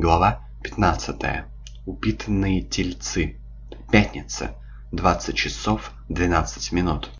Глава 15. Упитанные тельцы. Пятница. 20 часов 12 минут.